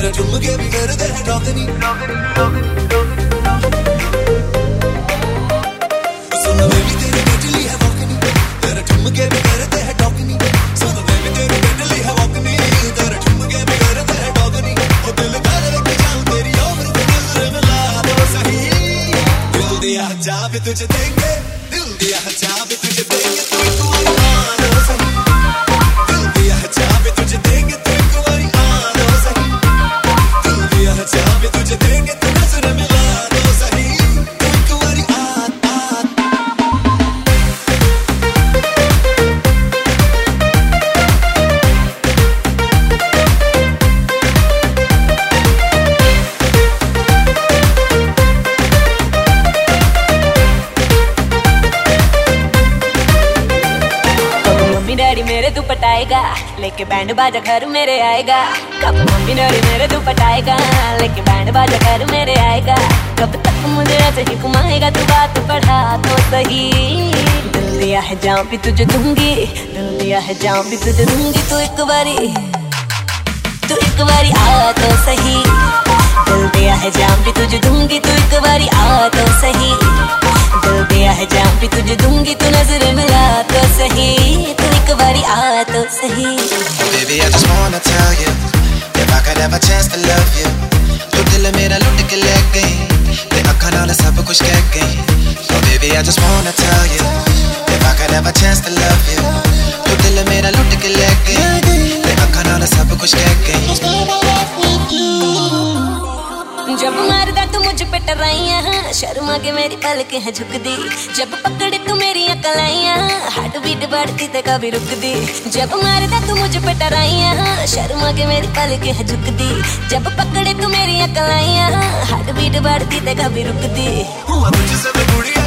better to look at me better than nothing, nothing, nothing, nothing. So the baby, they mentally have walking. Better to look at me better than talking. So the baby, they mentally have walking. Better to look at me better than talking. Oh, दिल का रख जाऊँ तेरी उम्र को नज़र मिला दो सही दिल दिया जा भी तुझे देंगे दिल दिया जा भी तुझे देंगे तू तू मान सही पटाएगा लेके बैंड बाजा घर मेरे आएगा। कब मम्मी डैडी मेरे तू पटाएगा लेके बैंड बाजा घर मेरे आएगा। कब तक मुझे ऐसे ही घुमाएगा तू बात पढ़ा तो सही। दिल दिया है जाम भी तुझे दूँगी। दिल दिया है जाम भी तुझे दूँगी तू एक बारी। तू एक बारी आ तो सही। दिल दिया है जाम भी तुझे दूँगी तू एक बारी आ तो सही। दिल दिया है जाम भी तुझे दूँगी तू नज़र मिला तो सही। एक बारी आ तो सही Baby, I just wanna tell you If I could have a chance to love you तू दिल मेरा लुट के ले गई ते अखा नाल सब कुछ कह गई So baby, I just wanna tell you If I could have a chance to love you तू दिल मेरा लुट के ले गई ते अखा नाल सब कुछ कह गई जब मारदा तू मुझ पे टराइया शर्मा के मेरी पलक है झुक दी। जब पकड़े तू मेरी अकलाइया हार्ट बीट बढ़ती तक कभी रुक दी। जब मारता तू मुझ पे टराइया शर्मा के मेरी पलक है झुक दी। जब पकड़े तू मेरी अकलाइया हार्ट बीट बढ़ती तक कभी रुक दी। हुआ मुझसे तो गुड़िया